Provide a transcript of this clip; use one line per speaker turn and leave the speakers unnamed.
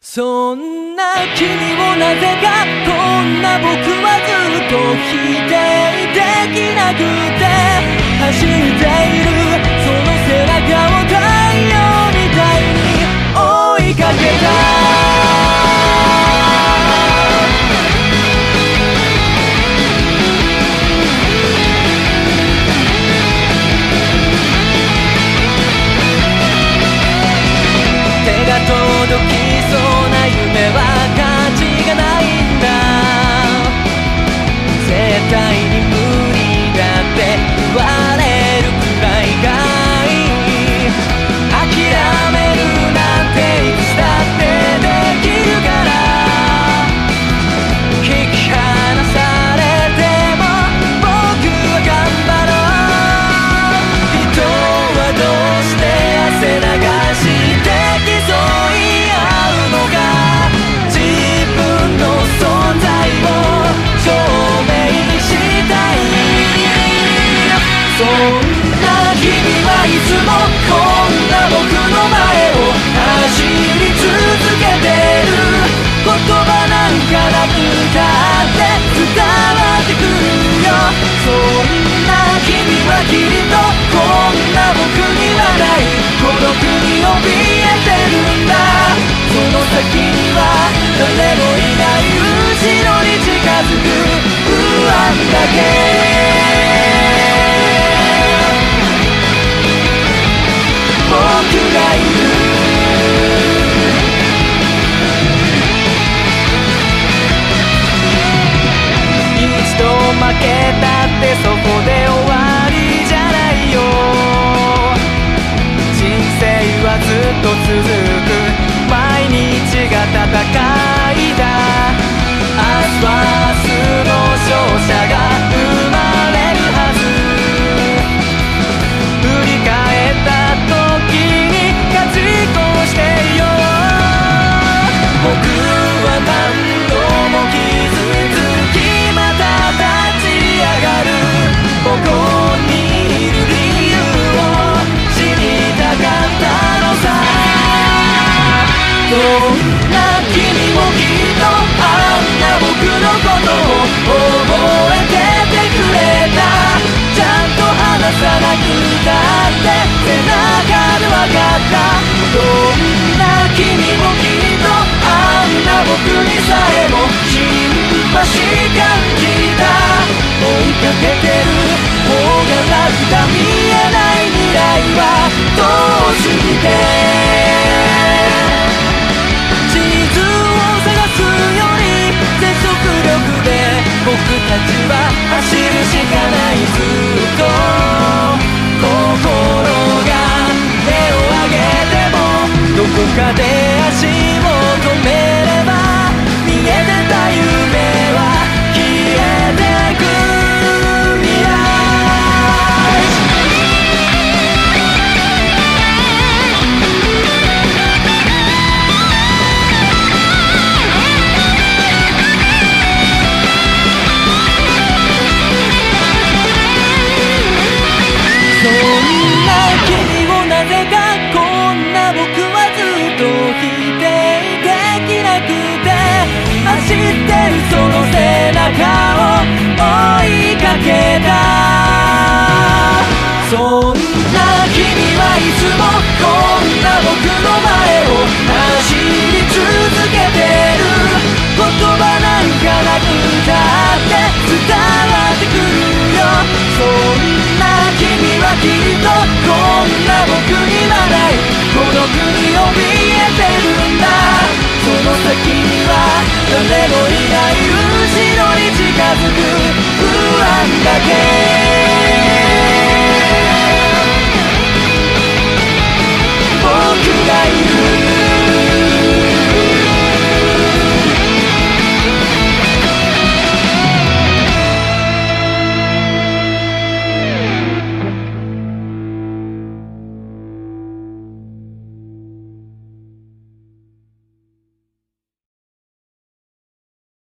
そんな君をなぜかこんな僕はずっと否定できなくて。負けたってそこで終わりじゃないよ人生はずっと続くにさえもシンしシー感じた追いかけてる方がな楽だ見えない未来はどうして地図を探すより全速力で僕たち again